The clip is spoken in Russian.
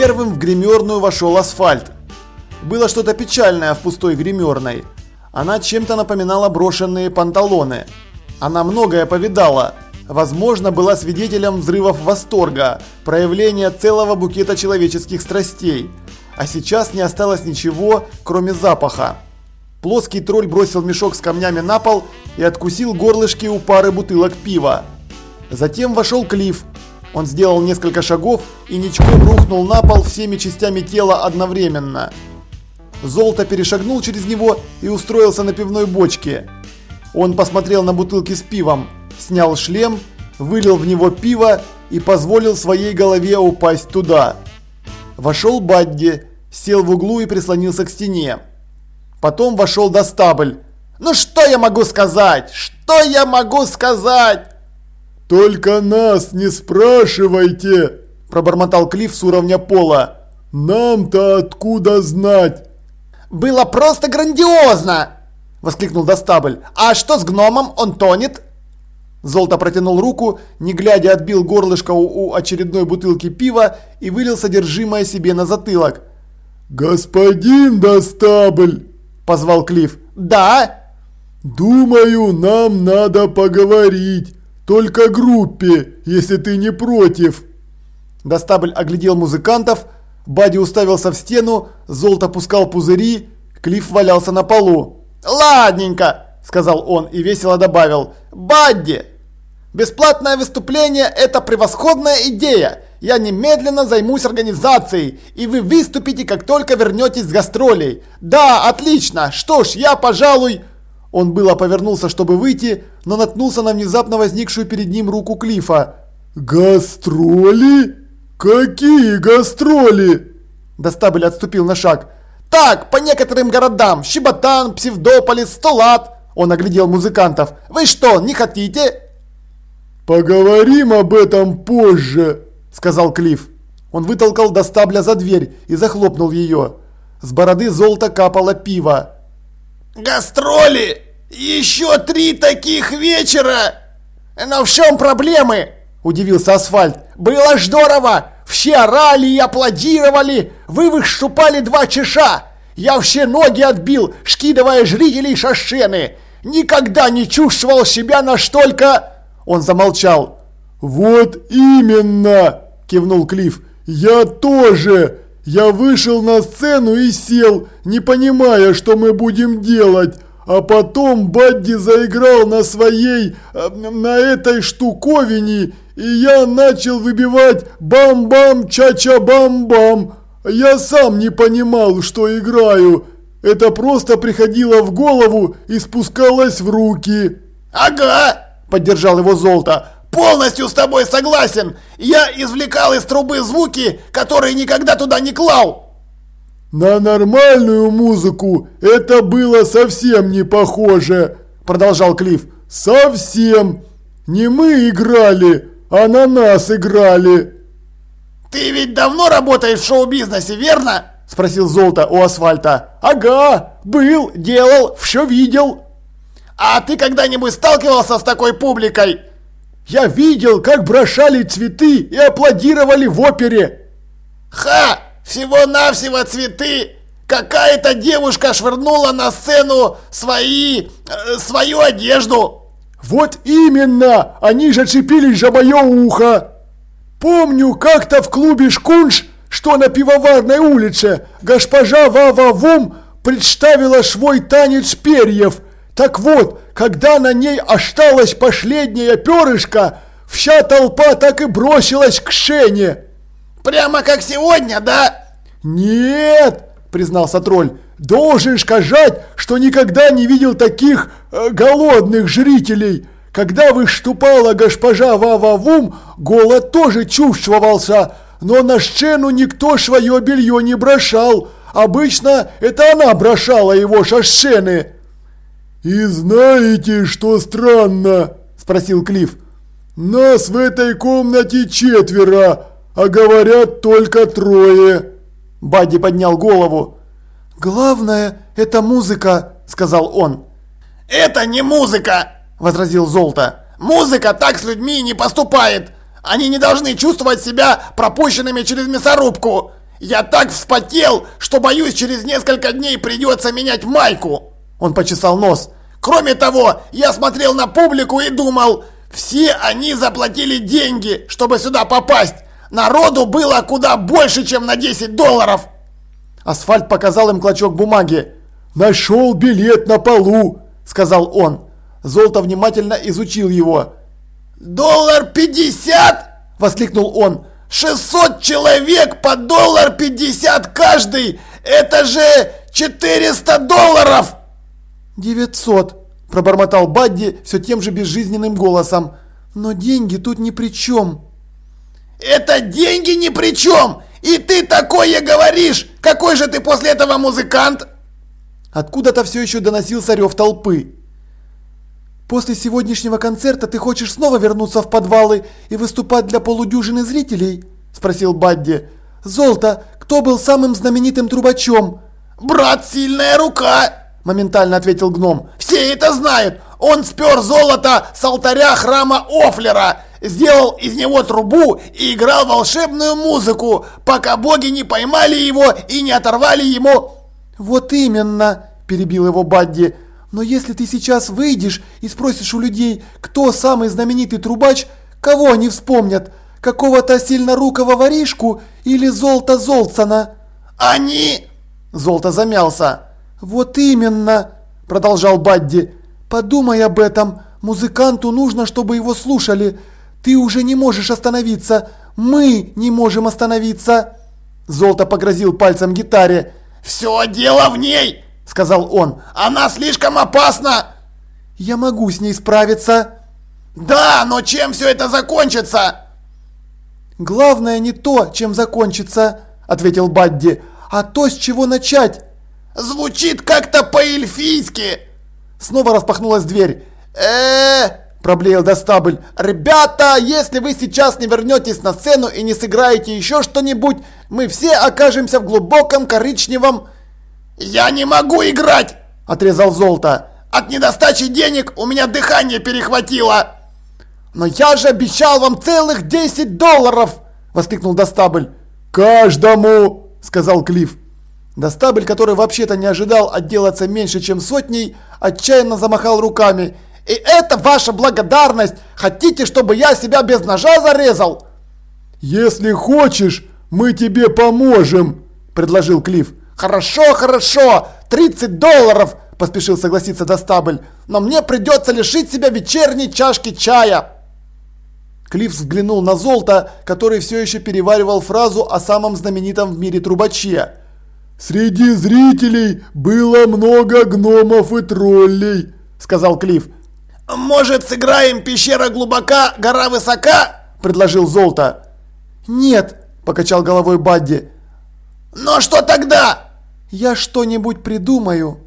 Первым в гримерную вошел асфальт. Было что-то печальное в пустой гримерной. Она чем-то напоминала брошенные панталоны. Она многое повидала. Возможно, была свидетелем взрывов восторга, проявления целого букета человеческих страстей. А сейчас не осталось ничего, кроме запаха. Плоский тролль бросил мешок с камнями на пол и откусил горлышки у пары бутылок пива. Затем вошел Клифф. Он сделал несколько шагов и ничком рухнул на пол всеми частями тела одновременно. Золото перешагнул через него и устроился на пивной бочке. Он посмотрел на бутылки с пивом, снял шлем, вылил в него пиво и позволил своей голове упасть туда. Вошел Бадди, сел в углу и прислонился к стене. Потом вошел Достабль. «Ну что я могу сказать? Что я могу сказать?» «Только нас не спрашивайте!» – пробормотал Клифф с уровня пола. «Нам-то откуда знать?» «Было просто грандиозно!» – воскликнул Достабль. «А что с гномом? Он тонет?» Золото протянул руку, не глядя отбил горлышко у, у очередной бутылки пива и вылил содержимое себе на затылок. «Господин Достабль!» – позвал Клифф. «Да?» «Думаю, нам надо поговорить. Только группе, если ты не против». Достабль оглядел музыкантов, Бади уставился в стену, Золото пускал пузыри, Клифф валялся на полу. «Ладненько», – сказал он и весело добавил. «Бадди, бесплатное выступление – это превосходная идея. Я немедленно займусь организацией, и вы выступите, как только вернетесь с гастролей. Да, отлично. Что ж, я, пожалуй...» Он было повернулся, чтобы выйти, но наткнулся на внезапно возникшую перед ним руку Клифа. «Гастроли? Какие гастроли?» Достабель отступил на шаг. «Так, по некоторым городам. Щеботан, Псевдополис, Столат». Он оглядел музыкантов. «Вы что, не хотите?» «Поговорим об этом позже», – сказал Клифф. Он вытолкал Достабля за дверь и захлопнул ее. С бороды золото капало пиво. «Гастроли! Еще три таких вечера! Но в чем проблемы?» – удивился Асфальт. «Было здорово! Все орали и аплодировали! Вы вышупали два чеша! Я все ноги отбил, шкидывая жрителей шашены! Никогда не чувствовал себя настолько...» Он замолчал. «Вот именно!» – кивнул Клифф. «Я тоже! Я вышел на сцену и сел, не понимая, что мы будем делать. А потом Бадди заиграл на своей, э, на этой штуковине, и я начал выбивать бам-бам, ча-ча-бам-бам. Я сам не понимал, что играю. Это просто приходило в голову и спускалось в руки. «Ага!» – поддержал его Золото. «Полностью с тобой согласен! Я извлекал из трубы звуки, которые никогда туда не клал!» «На нормальную музыку это было совсем не похоже!» – продолжал Клифф. «Совсем! Не мы играли, а на нас играли!» «Ты ведь давно работаешь в шоу-бизнесе, верно?» – спросил Золото у асфальта. «Ага, был, делал, все видел». «А ты когда-нибудь сталкивался с такой публикой?» «Я видел, как брошали цветы и аплодировали в опере». «Ха! Всего-навсего цветы! Какая-то девушка швырнула на сцену свои... Э, свою одежду!» «Вот именно! Они же цепились за мое ухо!» Помню, как-то в клубе «Шкунш», что на Пивоварной улице, госпожа Вава Вум представила свой танец перьев. Так вот, когда на ней осталась последняя перышко, вся толпа так и бросилась к Шене. «Прямо как сегодня, да?» «Нет!» – признался тролль. «Должен сказать, что никогда не видел таких э, голодных зрителей!» Когда выступала госпожа Вававум, голод тоже чувствовался, но на сцену никто свое белье не брошал. Обычно это она брошала его со сцены. «И знаете, что странно?» – спросил Клифф. «Нас в этой комнате четверо, а говорят только трое». Бадди поднял голову. «Главное – это музыка», – сказал он. «Это не музыка!» возразил Золото. «Музыка так с людьми не поступает! Они не должны чувствовать себя пропущенными через мясорубку! Я так вспотел, что боюсь, через несколько дней придется менять майку. Он почесал нос. Кроме того, я смотрел на публику и думал, все они заплатили деньги, чтобы сюда попасть. Народу было куда больше, чем на 10 долларов. Асфальт показал им клочок бумаги. «Нашел билет на полу», — сказал он. Золото внимательно изучил его. «Доллар пятьдесят!» – воскликнул он. «Шестьсот человек по доллар пятьдесят каждый! Это же четыреста долларов!» «Девятьсот!» – пробормотал Бадди все тем же безжизненным голосом. «Но деньги тут ни при чем!» «Это деньги ни при чем! И ты такое говоришь! Какой же ты после этого музыкант?» Откуда-то все еще доносился рев толпы. «После сегодняшнего концерта ты хочешь снова вернуться в подвалы и выступать для полудюжины зрителей?» – спросил Бадди. «Золото, кто был самым знаменитым трубачом?» «Брат Сильная Рука!» – моментально ответил гном. «Все это знают! Он спер золото с алтаря храма Офлера, сделал из него трубу и играл волшебную музыку, пока боги не поймали его и не оторвали ему...» «Вот именно!» – перебил его Бадди. «Но если ты сейчас выйдешь и спросишь у людей, кто самый знаменитый трубач, кого они вспомнят? Какого-то сильнорукого воришку или Золта Золцана?» «Они...» – Золото замялся. «Вот именно!» – продолжал Бадди. «Подумай об этом. Музыканту нужно, чтобы его слушали. Ты уже не можешь остановиться. Мы не можем остановиться!» Золото погрозил пальцем гитаре. «Все дело в ней!» – сказал он. «Она слишком опасна!» «Я могу с ней справиться!» «Да, но чем все это закончится?» «Главное не то, чем закончится», – ответил Бадди, – «а то, с чего начать». «Звучит как-то по-эльфийски!» Снова распахнулась дверь. э проблеял Достабль. «Ребята, если вы сейчас не вернетесь на сцену и не сыграете еще что-нибудь, мы все окажемся в глубоком коричневом...» «Я не могу играть!» – отрезал Золото. «От недостачи денег у меня дыхание перехватило!» «Но я же обещал вам целых 10 долларов!» – воскликнул Достабль. «Каждому!» – сказал Клифф. Достабль, который вообще-то не ожидал отделаться меньше, чем сотней, отчаянно замахал руками. «И это ваша благодарность! Хотите, чтобы я себя без ножа зарезал?» «Если хочешь, мы тебе поможем!» – предложил Клифф. «Хорошо, хорошо! 30 долларов!» – поспешил согласиться Достабль. «Но мне придется лишить себя вечерней чашки чая!» Клифф взглянул на Золото, который все еще переваривал фразу о самом знаменитом в мире трубаче. «Среди зрителей было много гномов и троллей», – сказал Клифф. «Может, сыграем «Пещера глубока, гора высока»?» – предложил Золото. «Нет», – покачал головой Бадди. «Но что тогда?» «Я что-нибудь придумаю»,